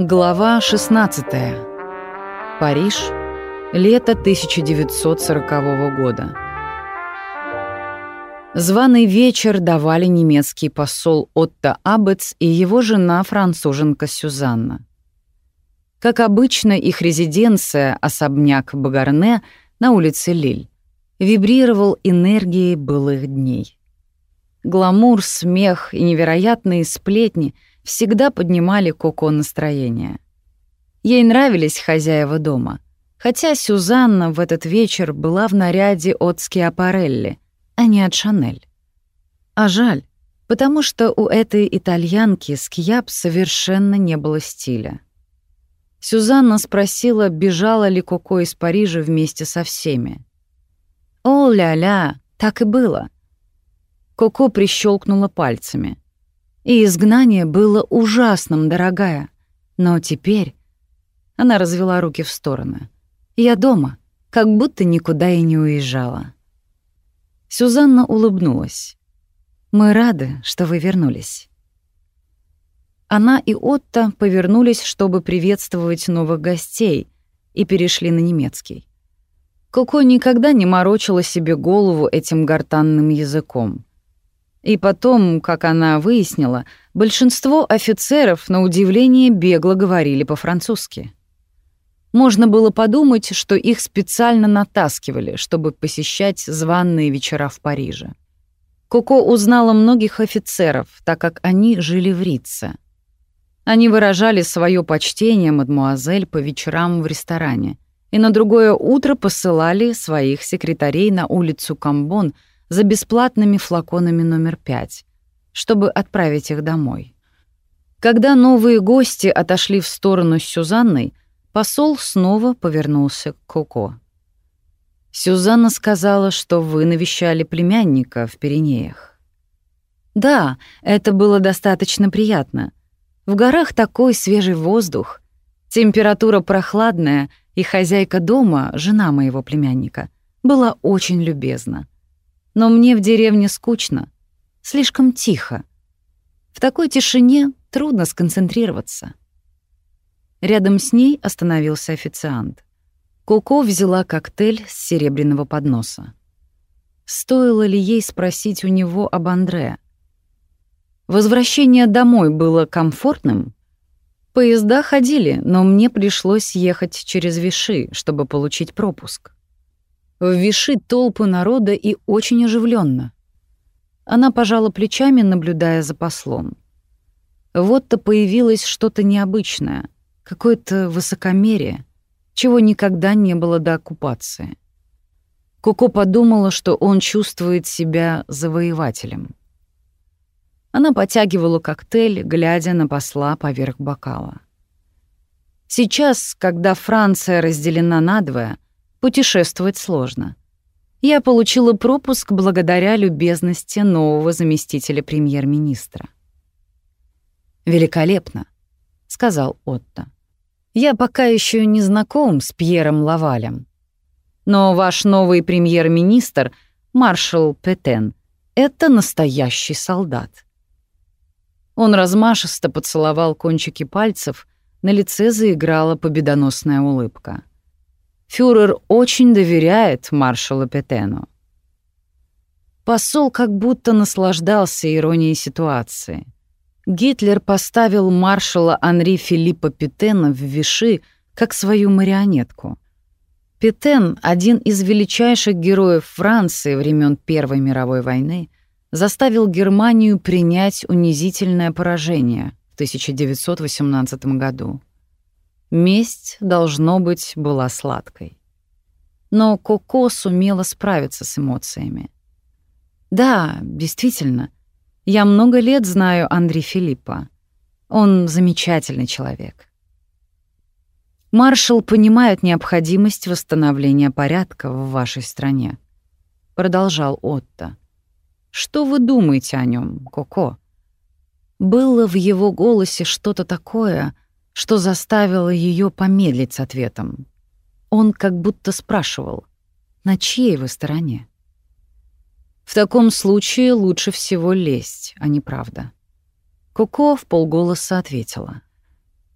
Глава 16. Париж. Лето 1940 года. Званый вечер давали немецкий посол Отто Абец и его жена француженка Сюзанна. Как обычно, их резиденция, особняк Багарне на улице Лиль, вибрировал энергией былых дней. Гламур, смех и невероятные сплетни — всегда поднимали Коко настроение. Ей нравились хозяева дома, хотя Сюзанна в этот вечер была в наряде от Скиапарелли, а не от Шанель. А жаль, потому что у этой итальянки Скьяп совершенно не было стиля. Сюзанна спросила, бежала ли Коко из Парижа вместе со всеми. «О, ля-ля, так и было». Коко прищелкнула пальцами — и изгнание было ужасным, дорогая. Но теперь... Она развела руки в стороны. Я дома, как будто никуда и не уезжала. Сюзанна улыбнулась. «Мы рады, что вы вернулись». Она и Отто повернулись, чтобы приветствовать новых гостей, и перешли на немецкий. Коко никогда не морочила себе голову этим гортанным языком. И потом, как она выяснила, большинство офицеров, на удивление, бегло говорили по-французски. Можно было подумать, что их специально натаскивали, чтобы посещать званные вечера в Париже. Коко узнала многих офицеров, так как они жили в Рице. Они выражали свое почтение мадмуазель по вечерам в ресторане и на другое утро посылали своих секретарей на улицу Камбон — за бесплатными флаконами номер пять, чтобы отправить их домой. Когда новые гости отошли в сторону с Сюзанной, посол снова повернулся к Коко. «Сюзанна сказала, что вы навещали племянника в Пиренеях». «Да, это было достаточно приятно. В горах такой свежий воздух, температура прохладная, и хозяйка дома, жена моего племянника, была очень любезна. Но мне в деревне скучно, слишком тихо. В такой тишине трудно сконцентрироваться. Рядом с ней остановился официант. Коко взяла коктейль с серебряного подноса. Стоило ли ей спросить у него об Андре? Возвращение домой было комфортным? Поезда ходили, но мне пришлось ехать через Виши, чтобы получить пропуск. В Виши толпы народа и очень оживленно. Она пожала плечами, наблюдая за послом. Вот-то появилось что-то необычное, какое-то высокомерие, чего никогда не было до оккупации. Коко подумала, что он чувствует себя завоевателем. Она потягивала коктейль, глядя на посла поверх бокала. Сейчас, когда Франция разделена надвое, путешествовать сложно. Я получила пропуск благодаря любезности нового заместителя премьер-министра. «Великолепно», — сказал Отто. «Я пока еще не знаком с Пьером Лавалем. Но ваш новый премьер-министр, маршал Петен, это настоящий солдат». Он размашисто поцеловал кончики пальцев, на лице заиграла победоносная улыбка. Фюрер очень доверяет маршалу Петену. Посол как будто наслаждался иронией ситуации. Гитлер поставил маршала Анри Филиппа Петена в Виши как свою марионетку. Петен, один из величайших героев Франции времен Первой мировой войны, заставил Германию принять унизительное поражение в 1918 году. Месть, должно быть, была сладкой. Но Коко сумела справиться с эмоциями. Да, действительно, я много лет знаю Андре Филиппа. Он замечательный человек. Маршал понимает необходимость восстановления порядка в вашей стране, продолжал Отто. Что вы думаете о нем, Коко? Было в его голосе что-то такое, что заставило ее помедлить с ответом. Он как будто спрашивал, на чьей вы стороне? В таком случае лучше всего лезть, а не правда. Коко в полголоса ответила.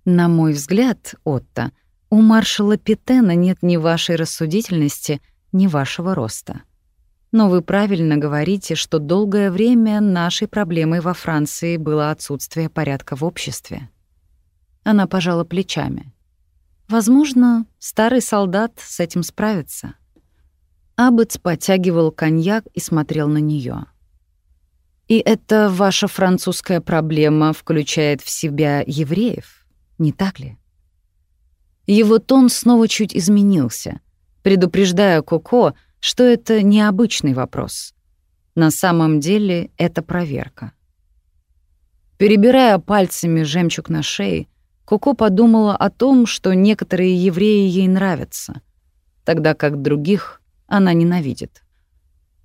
На мой взгляд, Отто, у маршала Питена нет ни вашей рассудительности, ни вашего роста. Но вы правильно говорите, что долгое время нашей проблемой во Франции было отсутствие порядка в обществе. Она пожала плечами. Возможно, старый солдат с этим справится. Аббетс подтягивал коньяк и смотрел на нее. И эта ваша французская проблема включает в себя евреев, не так ли? Его тон снова чуть изменился, предупреждая Коко, что это необычный вопрос. На самом деле это проверка. Перебирая пальцами жемчуг на шее, Коко подумала о том, что некоторые евреи ей нравятся, тогда как других она ненавидит.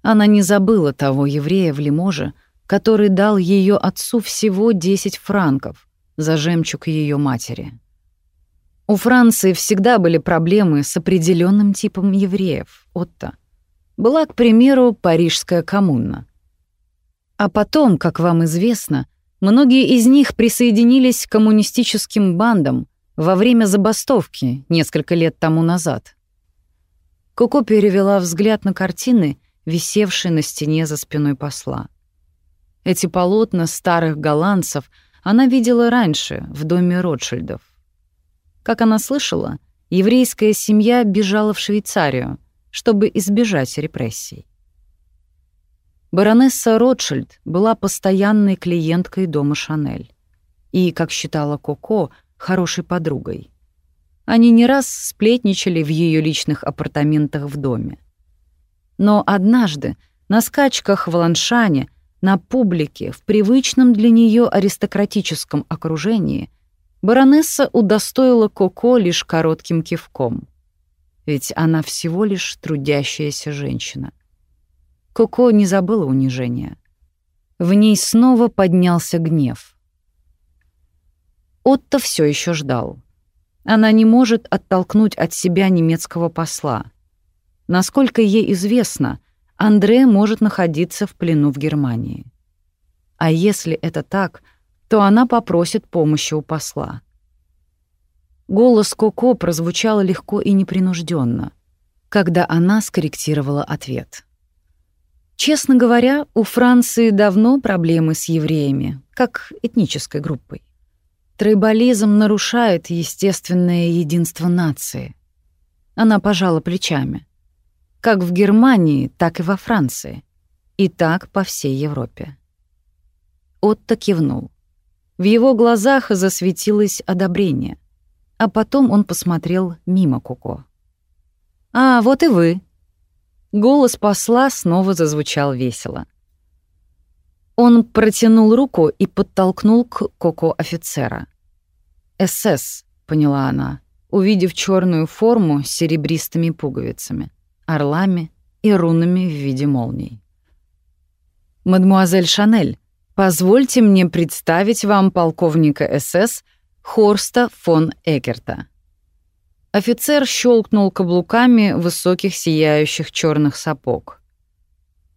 Она не забыла того еврея в Лиможе, который дал ее отцу всего 10 франков за жемчуг ее матери. У Франции всегда были проблемы с определенным типом евреев, Отто. Была, к примеру, Парижская коммуна. А потом, как вам известно, Многие из них присоединились к коммунистическим бандам во время забастовки несколько лет тому назад. Коко перевела взгляд на картины, висевшие на стене за спиной посла. Эти полотна старых голландцев она видела раньше в доме Ротшильдов. Как она слышала, еврейская семья бежала в Швейцарию, чтобы избежать репрессий. Баронесса Ротшильд была постоянной клиенткой дома Шанель и, как считала Коко, хорошей подругой. Они не раз сплетничали в ее личных апартаментах в доме. Но однажды на скачках в Ланшане, на публике, в привычном для нее аристократическом окружении, баронесса удостоила Коко лишь коротким кивком. Ведь она всего лишь трудящаяся женщина. Коко не забыла унижения. В ней снова поднялся гнев. Отто все еще ждал. Она не может оттолкнуть от себя немецкого посла. Насколько ей известно, Андре может находиться в плену в Германии. А если это так, то она попросит помощи у посла. Голос Коко прозвучал легко и непринужденно, когда она скорректировала ответ. Честно говоря, у Франции давно проблемы с евреями, как этнической группой. Тройболизм нарушает естественное единство нации. Она пожала плечами. Как в Германии, так и во Франции. И так по всей Европе. Отто кивнул. В его глазах засветилось одобрение, а потом он посмотрел мимо Куко. «А, вот и вы», Голос посла снова зазвучал весело. Он протянул руку и подтолкнул к Коко офицера. «СС», — поняла она, увидев черную форму с серебристыми пуговицами, орлами и рунами в виде молний. «Мадмуазель Шанель, позвольте мне представить вам полковника СС Хорста фон Экерта». Офицер щелкнул каблуками высоких сияющих черных сапог.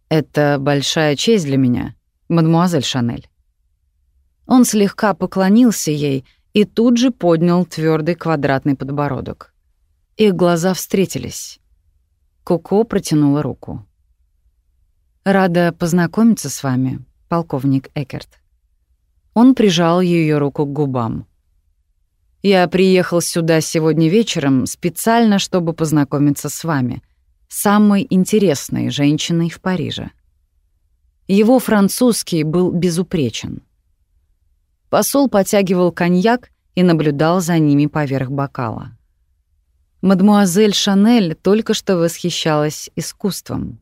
«Это большая честь для меня, мадмуазель Шанель». Он слегка поклонился ей и тут же поднял твердый квадратный подбородок. Их глаза встретились. Коко протянула руку. «Рада познакомиться с вами, полковник Экерт». Он прижал ее руку к губам. Я приехал сюда сегодня вечером специально, чтобы познакомиться с вами, самой интересной женщиной в Париже. Его французский был безупречен. Посол потягивал коньяк и наблюдал за ними поверх бокала. Мадмуазель Шанель только что восхищалась искусством.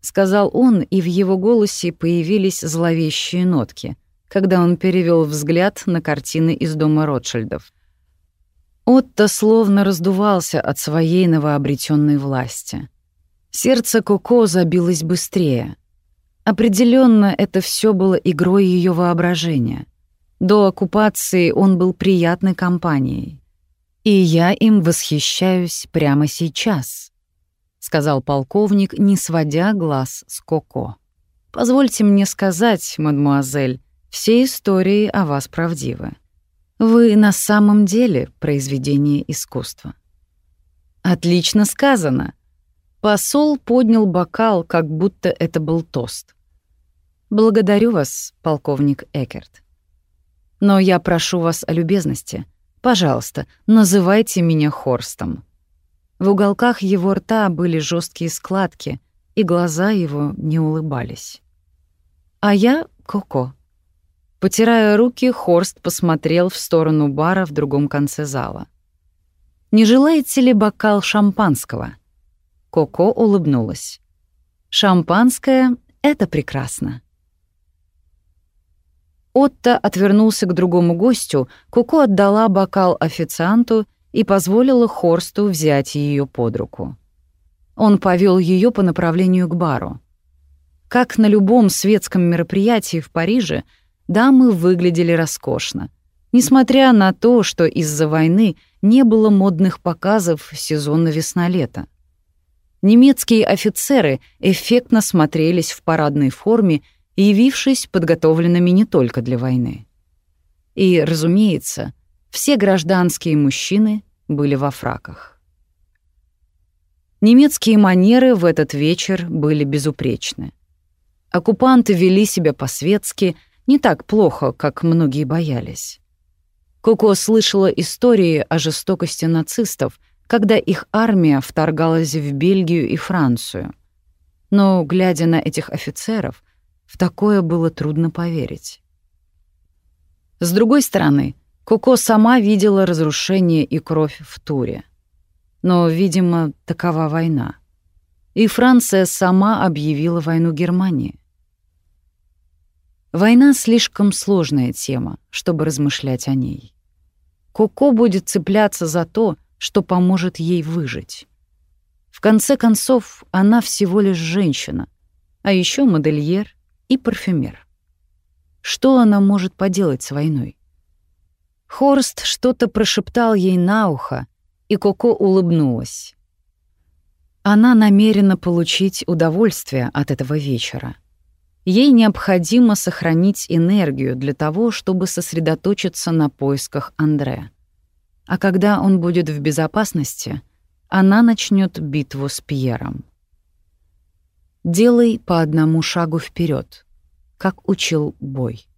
Сказал он, и в его голосе появились зловещие нотки, когда он перевел взгляд на картины из дома Ротшильдов. Отто словно раздувался от своей новообретенной власти. Сердце Коко забилось быстрее. Определенно, это все было игрой ее воображения. До оккупации он был приятной компанией. И я им восхищаюсь прямо сейчас, сказал полковник, не сводя глаз с Коко. Позвольте мне сказать, мадмуазель, все истории о вас правдивы. Вы на самом деле произведение искусства. Отлично сказано. Посол поднял бокал, как будто это был тост. Благодарю вас, полковник Экерт. Но я прошу вас о любезности. Пожалуйста, называйте меня Хорстом. В уголках его рта были жесткие складки, и глаза его не улыбались. А я — Коко. Потирая руки, Хорст посмотрел в сторону бара в другом конце зала. «Не желаете ли бокал шампанского?» Коко улыбнулась. «Шампанское — это прекрасно». Отто отвернулся к другому гостю, Коко отдала бокал официанту и позволила Хорсту взять ее под руку. Он повел ее по направлению к бару. Как на любом светском мероприятии в Париже, дамы выглядели роскошно, несмотря на то, что из-за войны не было модных показов сезона весна-лето. Немецкие офицеры эффектно смотрелись в парадной форме, явившись подготовленными не только для войны. И, разумеется, все гражданские мужчины были во фраках. Немецкие манеры в этот вечер были безупречны. Оккупанты вели себя по-светски, не так плохо, как многие боялись. Коко слышала истории о жестокости нацистов, когда их армия вторгалась в Бельгию и Францию. Но, глядя на этих офицеров, в такое было трудно поверить. С другой стороны, Коко сама видела разрушение и кровь в Туре. Но, видимо, такова война. И Франция сама объявила войну Германии. Война — слишком сложная тема, чтобы размышлять о ней. Коко будет цепляться за то, что поможет ей выжить. В конце концов, она всего лишь женщина, а еще модельер и парфюмер. Что она может поделать с войной? Хорст что-то прошептал ей на ухо, и Коко улыбнулась. Она намерена получить удовольствие от этого вечера. Ей необходимо сохранить энергию для того, чтобы сосредоточиться на поисках Андре. А когда он будет в безопасности, она начнет битву с Пьером. Делай по одному шагу вперед, как учил бой.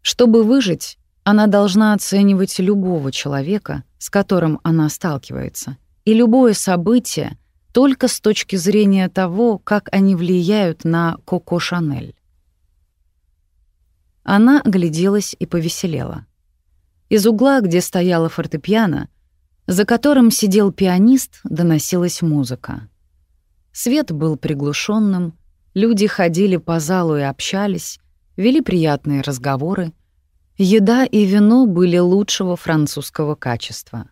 Чтобы выжить, она должна оценивать любого человека, с которым она сталкивается, и любое событие только с точки зрения того, как они влияют на Коко Шанель. Она огляделась и повеселела. Из угла, где стояла фортепиано, за которым сидел пианист, доносилась музыка. Свет был приглушенным, люди ходили по залу и общались, вели приятные разговоры. Еда и вино были лучшего французского качества.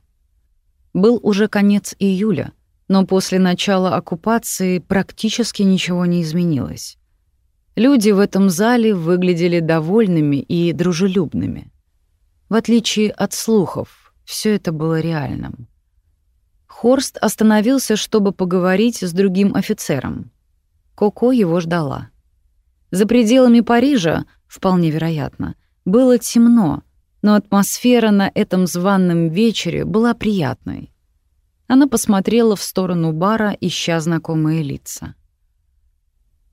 Был уже конец июля, но после начала оккупации практически ничего не изменилось. Люди в этом зале выглядели довольными и дружелюбными. В отличие от слухов, все это было реальным. Хорст остановился, чтобы поговорить с другим офицером. Коко его ждала. За пределами Парижа, вполне вероятно, было темно, но атмосфера на этом званном вечере была приятной. Она посмотрела в сторону бара, ища знакомые лица.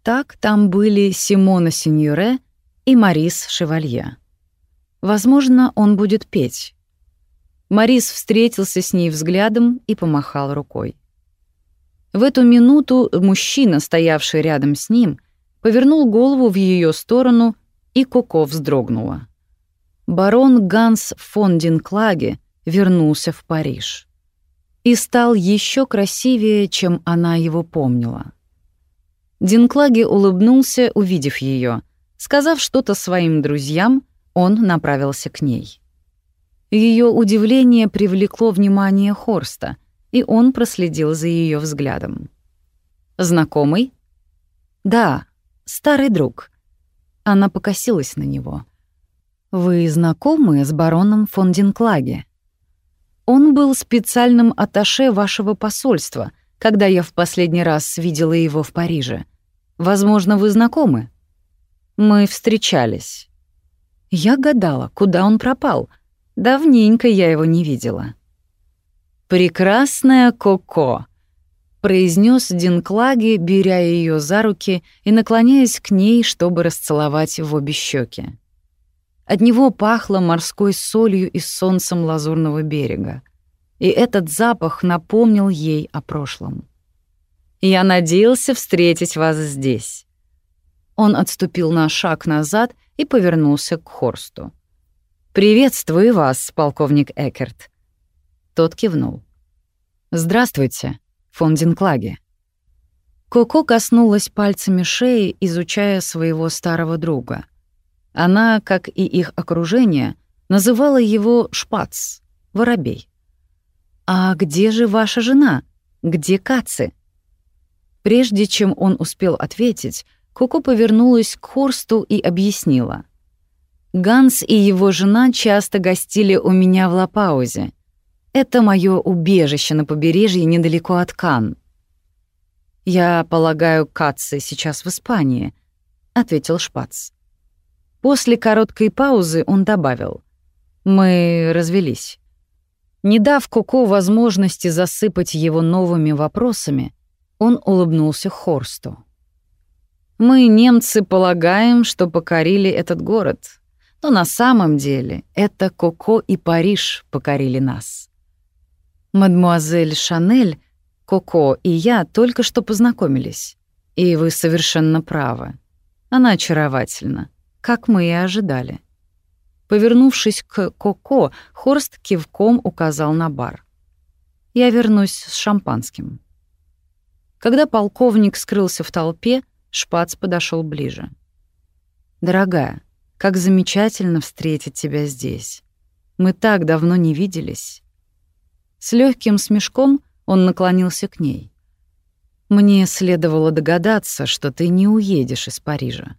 Так там были Симона Синьоре и Марис Шевалье. Возможно, он будет петь. Марис встретился с ней взглядом и помахал рукой. В эту минуту мужчина, стоявший рядом с ним, повернул голову в ее сторону, и Коко вздрогнула. Барон Ганс фон Динклаге вернулся в Париж и стал еще красивее, чем она его помнила. Динклаге улыбнулся, увидев ее. Сказав что-то своим друзьям, он направился к ней. Ее удивление привлекло внимание Хорста, и он проследил за ее взглядом. «Знакомый?» «Да, старый друг». Она покосилась на него. «Вы знакомы с бароном фон Динклаге?» «Он был специальным атташе вашего посольства, когда я в последний раз видела его в Париже. Возможно, вы знакомы?» «Мы встречались». Я гадала, куда он пропал. Давненько я его не видела. «Прекрасная Коко», — произнес Динклаги, беря ее за руки и наклоняясь к ней, чтобы расцеловать в обе щеки. От него пахло морской солью и солнцем лазурного берега. И этот запах напомнил ей о прошлом. «Я надеялся встретить вас здесь». Он отступил на шаг назад и повернулся к Хорсту. «Приветствую вас, полковник Экерт». Тот кивнул. «Здравствуйте, фон Динклаге». Коко коснулась пальцами шеи, изучая своего старого друга. Она, как и их окружение, называла его Шпац, воробей. «А где же ваша жена? Где Каци?» Прежде чем он успел ответить, Коко повернулась к Хорсту и объяснила. «Ганс и его жена часто гостили у меня в Лапаузе. Это мое убежище на побережье недалеко от Кан. «Я полагаю, Катцы сейчас в Испании», — ответил Шпац. После короткой паузы он добавил. «Мы развелись». Не дав Коко возможности засыпать его новыми вопросами, он улыбнулся Хорсту. Мы, немцы, полагаем, что покорили этот город, но на самом деле это Коко и Париж покорили нас. Мадмуазель Шанель, Коко и я только что познакомились, и вы совершенно правы. Она очаровательна, как мы и ожидали. Повернувшись к Коко, Хорст кивком указал на бар. Я вернусь с шампанским. Когда полковник скрылся в толпе, Шпац подошел ближе. «Дорогая, как замечательно встретить тебя здесь. Мы так давно не виделись». С легким смешком он наклонился к ней. «Мне следовало догадаться, что ты не уедешь из Парижа.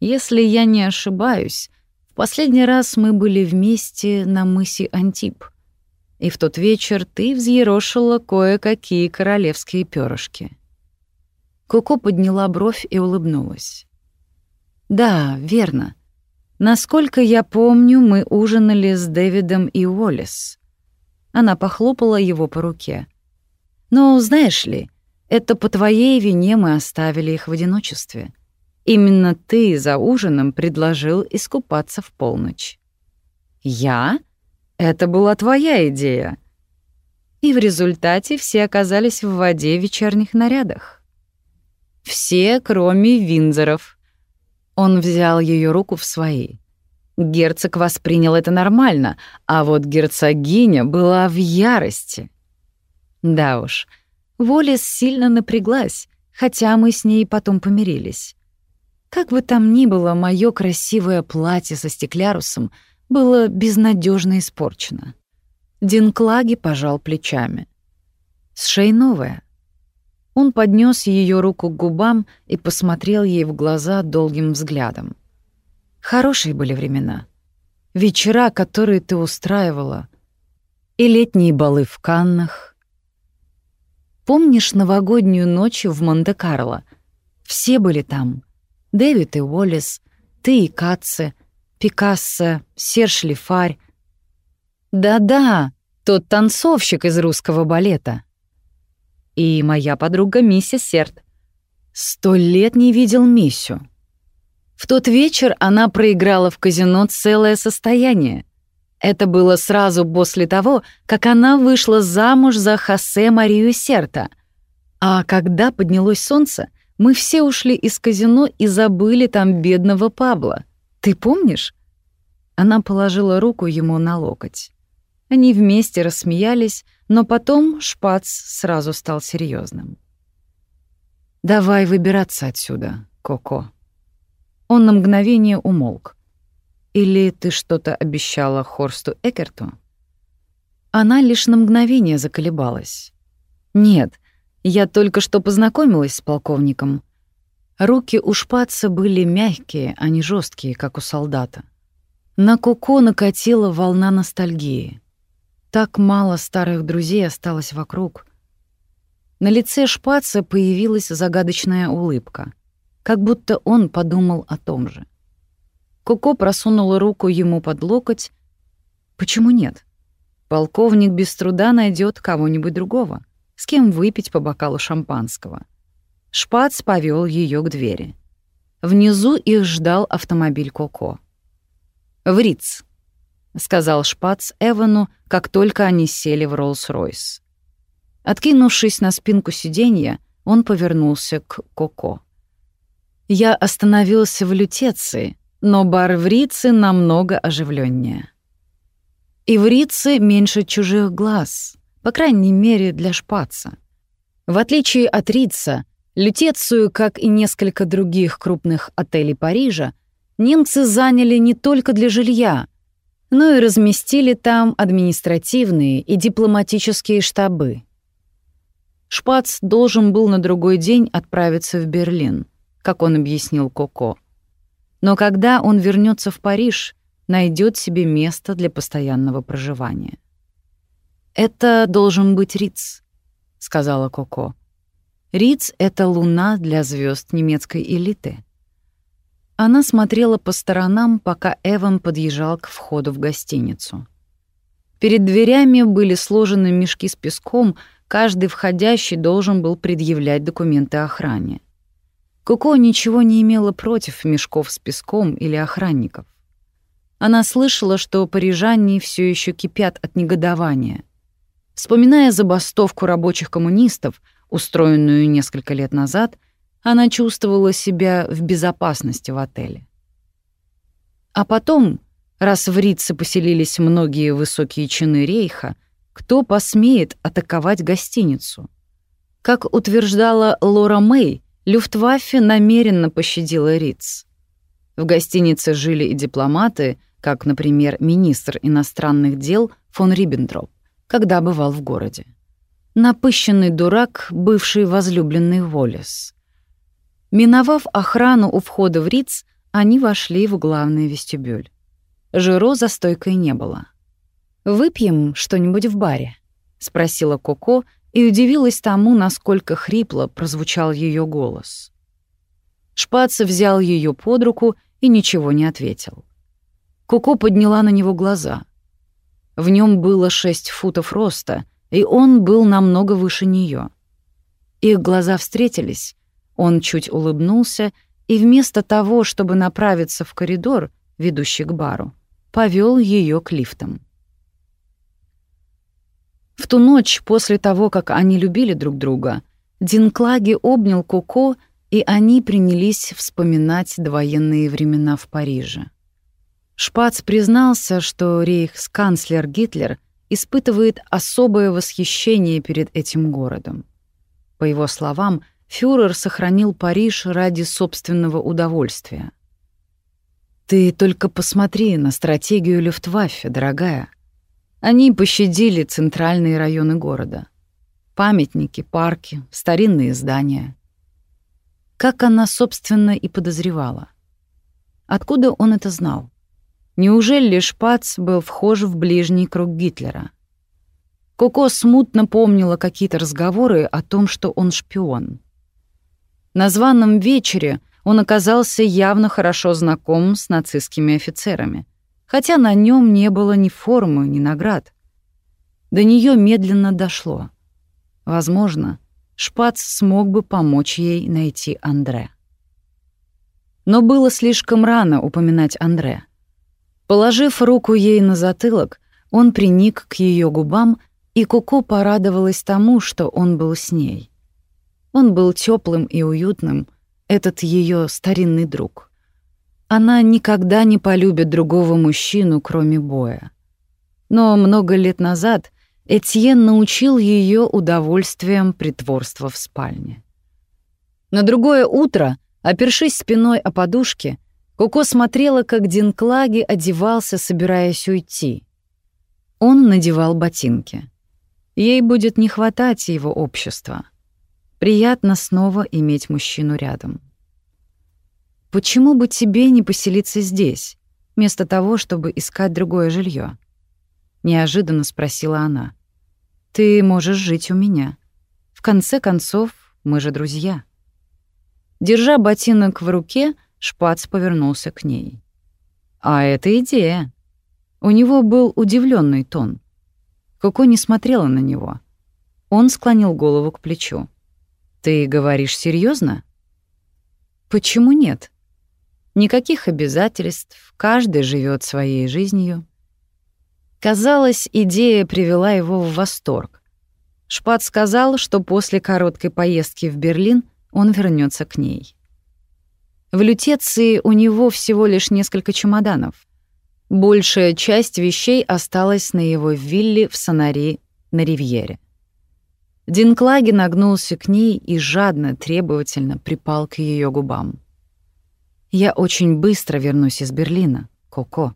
Если я не ошибаюсь, в последний раз мы были вместе на мысе Антип, и в тот вечер ты взъерошила кое-какие королевские перышки. Коко подняла бровь и улыбнулась. «Да, верно. Насколько я помню, мы ужинали с Дэвидом и Уоллес». Она похлопала его по руке. «Но знаешь ли, это по твоей вине мы оставили их в одиночестве. Именно ты за ужином предложил искупаться в полночь». «Я? Это была твоя идея». И в результате все оказались в воде в вечерних нарядах. Все, кроме Винзоров. Он взял ее руку в свои. Герцог воспринял это нормально, а вот герцогиня была в ярости. Да уж, Волес сильно напряглась, хотя мы с ней потом помирились. Как бы там ни было, мое красивое платье со стеклярусом было безнадежно испорчено. Динклаги пожал плечами. С шеей новая. Он поднес ее руку к губам и посмотрел ей в глаза долгим взглядом. Хорошие были времена. Вечера, которые ты устраивала, и летние балы в Каннах. Помнишь новогоднюю ночь в Монте-Карло? Все были там. Дэвид и Уоллес, ты и Катце, Пикассо, Серж Лифарь. Да-да, тот танцовщик из русского балета и моя подруга миссис Серт. Сто лет не видел Миссю. В тот вечер она проиграла в казино целое состояние. Это было сразу после того, как она вышла замуж за Хосе Марию Серта. А когда поднялось солнце, мы все ушли из казино и забыли там бедного Пабла. Ты помнишь? Она положила руку ему на локоть. Они вместе рассмеялись, но потом Шпац сразу стал серьезным. «Давай выбираться отсюда, Коко». Он на мгновение умолк. «Или ты что-то обещала Хорсту Экерту?» Она лишь на мгновение заколебалась. «Нет, я только что познакомилась с полковником. Руки у Шпаца были мягкие, а не жесткие, как у солдата. На Коко накатила волна ностальгии. Так мало старых друзей осталось вокруг. На лице Шпаца появилась загадочная улыбка, как будто он подумал о том же. Коко просунула руку ему под локоть. Почему нет? Полковник без труда найдет кого-нибудь другого, с кем выпить по бокалу шампанского. Шпац повел ее к двери. Внизу их ждал автомобиль Коко. «В Риц», — сказал Шпац Эвану, как только они сели в Роллс-Ройс. Откинувшись на спинку сиденья, он повернулся к Коко. «Я остановился в Лютеции, но бар в Рице намного оживленнее. И в Рице меньше чужих глаз, по крайней мере, для Шпаца. В отличие от Рица, Лютецию, как и несколько других крупных отелей Парижа, немцы заняли не только для жилья, но и разместили там административные и дипломатические штабы. Шпац должен был на другой день отправиться в Берлин, как он объяснил Коко. Но когда он вернется в Париж, найдет себе место для постоянного проживания. «Это должен быть Риц», — сказала Коко. «Риц — это луна для звезд немецкой элиты». Она смотрела по сторонам, пока Эван подъезжал к входу в гостиницу. Перед дверями были сложены мешки с песком, каждый входящий должен был предъявлять документы охране. Коко ничего не имела против мешков с песком или охранников. Она слышала, что парижане все еще кипят от негодования. Вспоминая забастовку рабочих коммунистов, устроенную несколько лет назад, она чувствовала себя в безопасности в отеле. А потом, раз в Рице поселились многие высокие чины рейха, кто посмеет атаковать гостиницу? Как утверждала Лора Мэй, Люфтваффе намеренно пощадила Риц. В гостинице жили и дипломаты, как, например, министр иностранных дел фон Риббентроп, когда бывал в городе. Напыщенный дурак, бывший возлюбленный Волес. Миновав охрану у входа в Риц, они вошли в главный вестибюль. Жиро за стойкой не было. «Выпьем что-нибудь в баре?» — спросила Коко и удивилась тому, насколько хрипло прозвучал ее голос. Шпац взял ее под руку и ничего не ответил. Коко подняла на него глаза. В нем было шесть футов роста, и он был намного выше нее. Их глаза встретились, он чуть улыбнулся и вместо того, чтобы направиться в коридор, ведущий к бару, повел ее к лифтам. В ту ночь, после того, как они любили друг друга, Динклаги обнял Коко, и они принялись вспоминать довоенные времена в Париже. Шпац признался, что рейхсканцлер Гитлер испытывает особое восхищение перед этим городом. По его словам, фюрер сохранил Париж ради собственного удовольствия. «Ты только посмотри на стратегию Люфтваффе, дорогая. Они пощадили центральные районы города. Памятники, парки, старинные здания. Как она, собственно, и подозревала. Откуда он это знал? Неужели Шпац был вхож в ближний круг Гитлера? Коко смутно помнила какие-то разговоры о том, что он шпион. На званом вечере он оказался явно хорошо знаком с нацистскими офицерами, хотя на нем не было ни формы, ни наград. До нее медленно дошло. Возможно, Шпац смог бы помочь ей найти Андре. Но было слишком рано упоминать Андре. Положив руку ей на затылок, он приник к ее губам, и Куку порадовалась тому, что он был с ней. Он был теплым и уютным, этот ее старинный друг. Она никогда не полюбит другого мужчину, кроме боя. Но много лет назад Этьен научил ее удовольствием притворства в спальне. На другое утро, опершись спиной о подушке, Коко смотрела, как Динклаги одевался, собираясь уйти. Он надевал ботинки. Ей будет не хватать его общества. Приятно снова иметь мужчину рядом. «Почему бы тебе не поселиться здесь, вместо того, чтобы искать другое жилье? неожиданно спросила она. «Ты можешь жить у меня. В конце концов, мы же друзья». Держа ботинок в руке, Шпац повернулся к ней. А это идея. У него был удивленный тон. Коко не смотрела на него. Он склонил голову к плечу. «Ты говоришь серьезно? «Почему нет? Никаких обязательств, каждый живет своей жизнью». Казалось, идея привела его в восторг. Шпат сказал, что после короткой поездки в Берлин он вернется к ней. В Лютеции у него всего лишь несколько чемоданов. Большая часть вещей осталась на его вилле в Санари на Ривьере. Динклаги нагнулся к ней и жадно, требовательно припал к ее губам. «Я очень быстро вернусь из Берлина, Коко.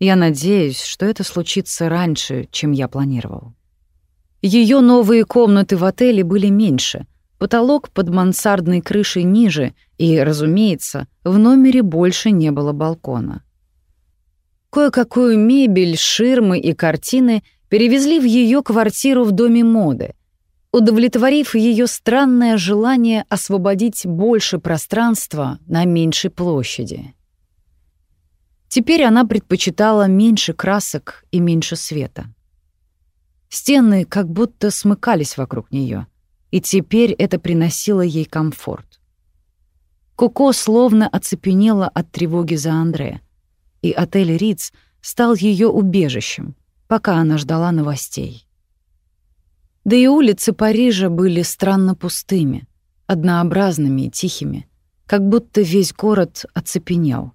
Я надеюсь, что это случится раньше, чем я планировал». Ее новые комнаты в отеле были меньше, потолок под мансардной крышей ниже, и, разумеется, в номере больше не было балкона. Кое-какую мебель, ширмы и картины перевезли в ее квартиру в доме моды, удовлетворив ее странное желание освободить больше пространства на меньшей площади. Теперь она предпочитала меньше красок и меньше света. Стены как будто смыкались вокруг нее, и теперь это приносило ей комфорт. Коко словно оцепенела от тревоги за Андре, и отель Риц стал ее убежищем, пока она ждала новостей. Да и улицы Парижа были странно пустыми, однообразными и тихими, как будто весь город оцепенел.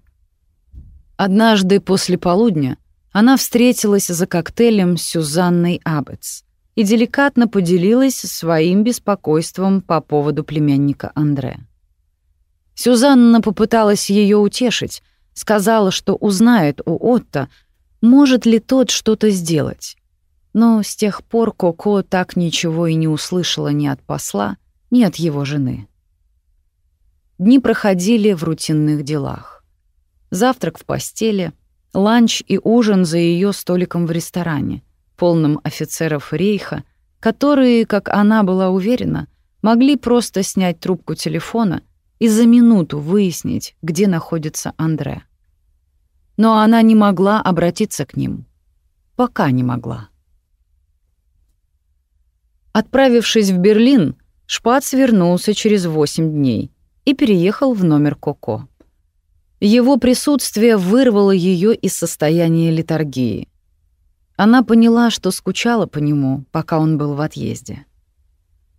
Однажды после полудня она встретилась за коктейлем с Сюзанной Абетс и деликатно поделилась своим беспокойством по поводу племянника Андре. Сюзанна попыталась ее утешить, сказала, что узнает у Отто, может ли тот что-то сделать. Но с тех пор Коко так ничего и не услышала ни от посла, ни от его жены. Дни проходили в рутинных делах. Завтрак в постели — Ланч и ужин за ее столиком в ресторане, полном офицеров рейха, которые, как она была уверена, могли просто снять трубку телефона и за минуту выяснить, где находится Андре. Но она не могла обратиться к ним. Пока не могла. Отправившись в Берлин, Шпац вернулся через восемь дней и переехал в номер Коко. Его присутствие вырвало ее из состояния литургии. Она поняла, что скучала по нему, пока он был в отъезде.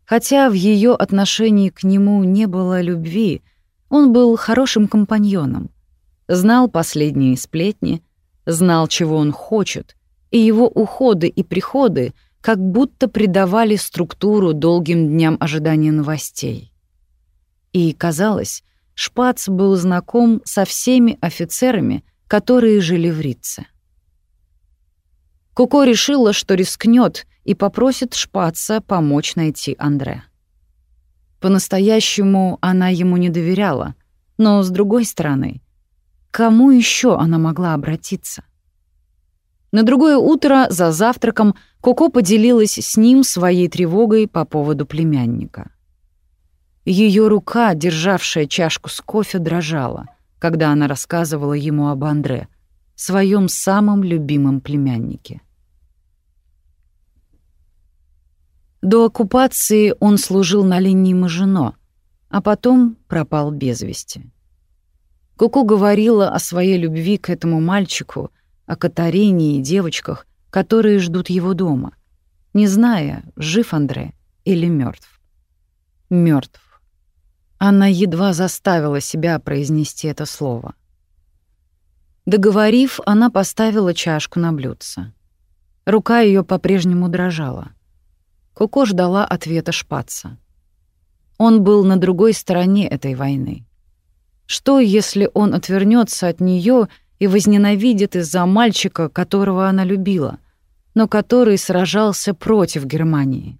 Хотя в ее отношении к нему не было любви, он был хорошим компаньоном, знал последние сплетни, знал, чего он хочет, и его уходы и приходы как будто придавали структуру долгим дням ожидания новостей. И казалось, Шпац был знаком со всеми офицерами, которые жили в Рице. Куко решила, что рискнет и попросит Шпаца помочь найти Андре. По-настоящему она ему не доверяла, но, с другой стороны, кому еще она могла обратиться? На другое утро за завтраком Коко поделилась с ним своей тревогой по поводу племянника. Ее рука, державшая чашку с кофе, дрожала, когда она рассказывала ему об Андре, своем самом любимом племяннике. До оккупации он служил на линии Мажино, а потом пропал без вести. Куку говорила о своей любви к этому мальчику, о Катарине и девочках, которые ждут его дома, не зная, жив Андре или мертв. Мертв. Она едва заставила себя произнести это слово. Договорив, она поставила чашку на блюдце. Рука ее по-прежнему дрожала. Коко ждала ответа шпаца. Он был на другой стороне этой войны. Что, если он отвернется от нее и возненавидит из-за мальчика, которого она любила, но который сражался против Германии?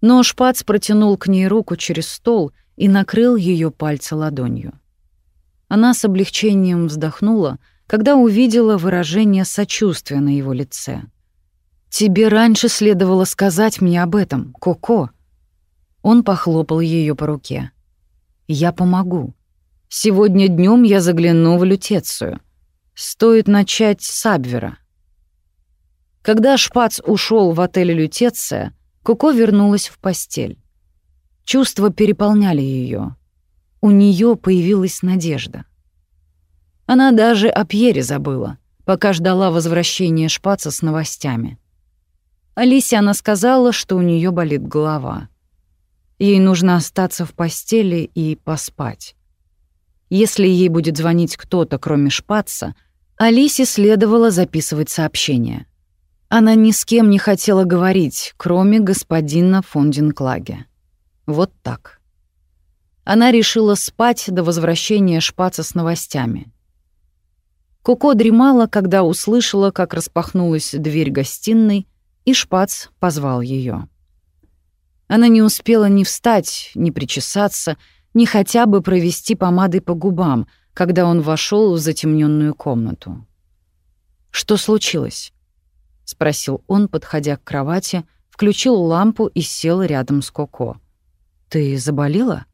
Но Шпац протянул к ней руку через стол и накрыл ее пальцы ладонью. Она с облегчением вздохнула, когда увидела выражение сочувствия на его лице. «Тебе раньше следовало сказать мне об этом, Коко». Он похлопал ее по руке. «Я помогу. Сегодня днем я загляну в лютецию. Стоит начать с Абвера. Когда Шпац ушел в отель «Лютеция», Коко вернулась в постель. Чувства переполняли ее. У нее появилась надежда. Она даже о Пьере забыла, пока ждала возвращения Шпаца с новостями. Алисе она сказала, что у нее болит голова. Ей нужно остаться в постели и поспать. Если ей будет звонить кто-то, кроме Шпаца, Алисе следовало записывать сообщение. Она ни с кем не хотела говорить, кроме господина Фондинклаге. Вот так. Она решила спать до возвращения Шпаца с новостями. Коко дремала, когда услышала, как распахнулась дверь гостиной, и Шпац позвал ее. Она не успела ни встать, ни причесаться, ни хотя бы провести помадой по губам, когда он вошел в затемненную комнату. «Что случилось?» — спросил он, подходя к кровати, включил лампу и сел рядом с Коко. «Ты заболела?»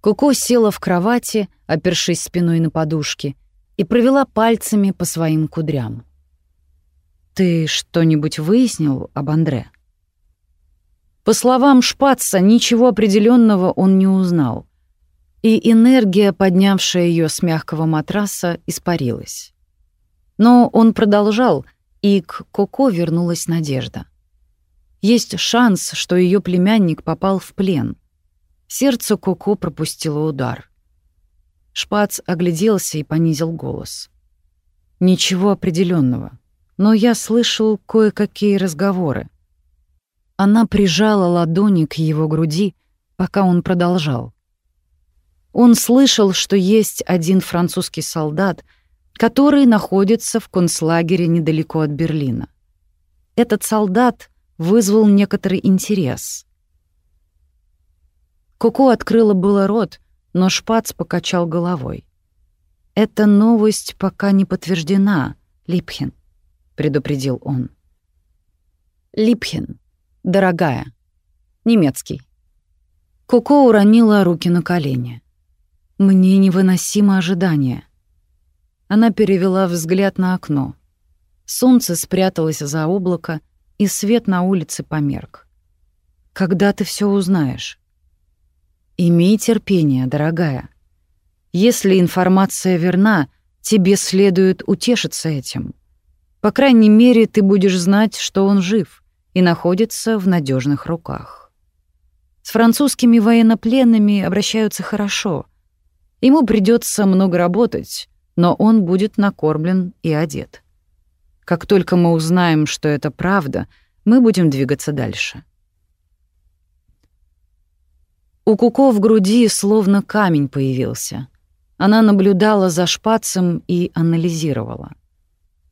Коко села в кровати, опершись спиной на подушке, и провела пальцами по своим кудрям. «Ты что-нибудь выяснил об Андре?» По словам Шпаца, ничего определенного он не узнал, и энергия, поднявшая ее с мягкого матраса, испарилась. Но он продолжал, и к Коко вернулась надежда. Есть шанс, что ее племянник попал в плен. Сердце Коко пропустило удар. Шпац огляделся и понизил голос. Ничего определенного, но я слышал кое-какие разговоры. Она прижала ладони к его груди, пока он продолжал. Он слышал, что есть один французский солдат, который находится в концлагере недалеко от Берлина. Этот солдат вызвал некоторый интерес. Коко открыла было рот, но Шпац покачал головой. «Эта новость пока не подтверждена, Липхин», — предупредил он. «Липхин, дорогая, немецкий». Коко уронила руки на колени. «Мне невыносимо ожидание». Она перевела взгляд на окно. Солнце спряталось за облако, и свет на улице померк. «Когда ты все узнаешь?» «Имей терпение, дорогая. Если информация верна, тебе следует утешиться этим. По крайней мере, ты будешь знать, что он жив и находится в надежных руках. С французскими военнопленными обращаются хорошо. Ему придется много работать, но он будет накормлен и одет. Как только мы узнаем, что это правда, мы будем двигаться дальше. У Куко в груди словно камень появился. Она наблюдала за шпацем и анализировала.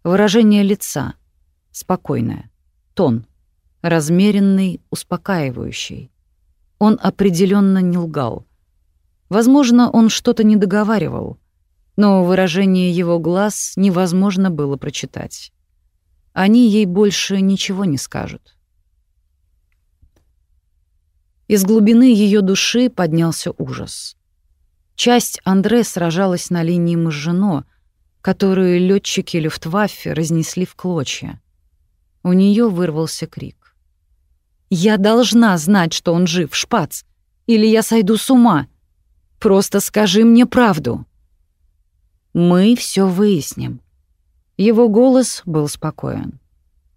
Выражение лица — спокойное, тон — размеренный, успокаивающий. Он определенно не лгал. Возможно, он что-то не договаривал, но выражение его глаз невозможно было прочитать они ей больше ничего не скажут. Из глубины ее души поднялся ужас. Часть Андре сражалась на линии Мажино, которую летчики Люфтваффе разнесли в клочья. У нее вырвался крик. «Я должна знать, что он жив, Шпац, или я сойду с ума. Просто скажи мне правду». «Мы все выясним», его голос был спокоен.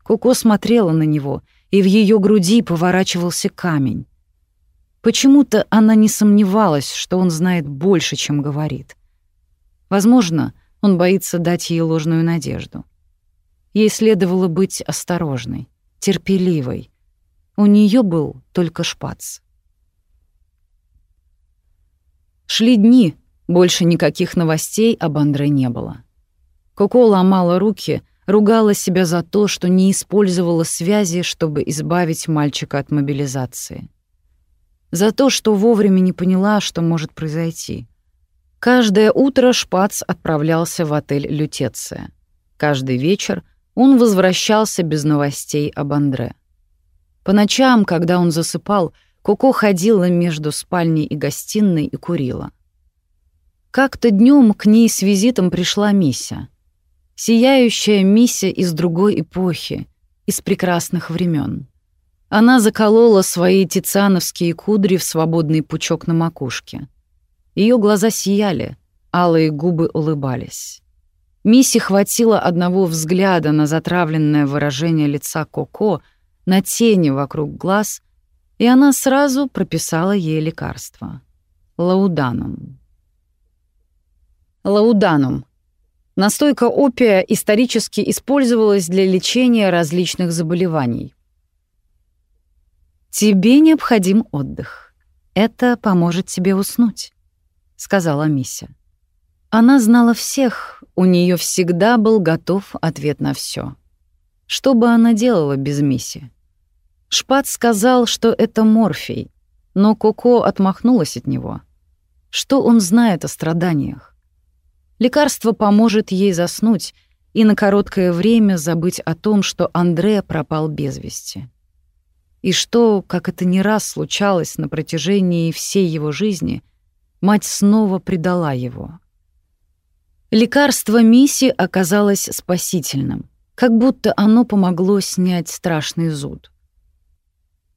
Куко смотрела на него, и в ее груди поворачивался камень. Почему-то она не сомневалась, что он знает больше, чем говорит. Возможно, он боится дать ей ложную надежду. Ей следовало быть осторожной, терпеливой. У нее был только шпац. Шли дни, больше никаких новостей об Андре не было. Коко ломала руки, ругала себя за то, что не использовала связи, чтобы избавить мальчика от мобилизации. За то, что вовремя не поняла, что может произойти. Каждое утро Шпац отправлялся в отель «Лютеция». Каждый вечер он возвращался без новостей об Андре. По ночам, когда он засыпал, Коко ходила между спальней и гостиной и курила. Как-то днем к ней с визитом пришла Мися. Сияющая Мися из другой эпохи, из прекрасных времен. Она заколола свои тициановские кудри в свободный пучок на макушке. Ее глаза сияли, алые губы улыбались. Мисси хватило одного взгляда на затравленное выражение лица Коко, на тени вокруг глаз, и она сразу прописала ей лекарство. Лауданум. Лауданум. Настойка опия исторически использовалась для лечения различных заболеваний. «Тебе необходим отдых. Это поможет тебе уснуть», — сказала Мися. Она знала всех, у нее всегда был готов ответ на все. Что бы она делала без Миси? Шпат сказал, что это морфий, но Коко отмахнулась от него. Что он знает о страданиях? Лекарство поможет ей заснуть и на короткое время забыть о том, что Андре пропал без вести. И что, как это не раз случалось на протяжении всей его жизни, мать снова предала его. Лекарство Миси оказалось спасительным, как будто оно помогло снять страшный зуд.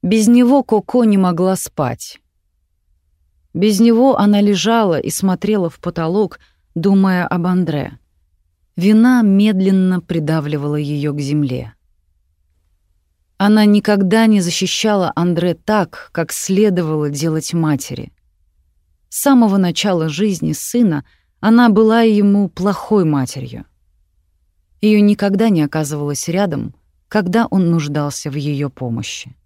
Без него Коко не могла спать. Без него она лежала и смотрела в потолок, думая об Андре. Вина медленно придавливала ее к земле. Она никогда не защищала Андре так, как следовало делать матери. С самого начала жизни сына она была ему плохой матерью. Ее никогда не оказывалось рядом, когда он нуждался в ее помощи.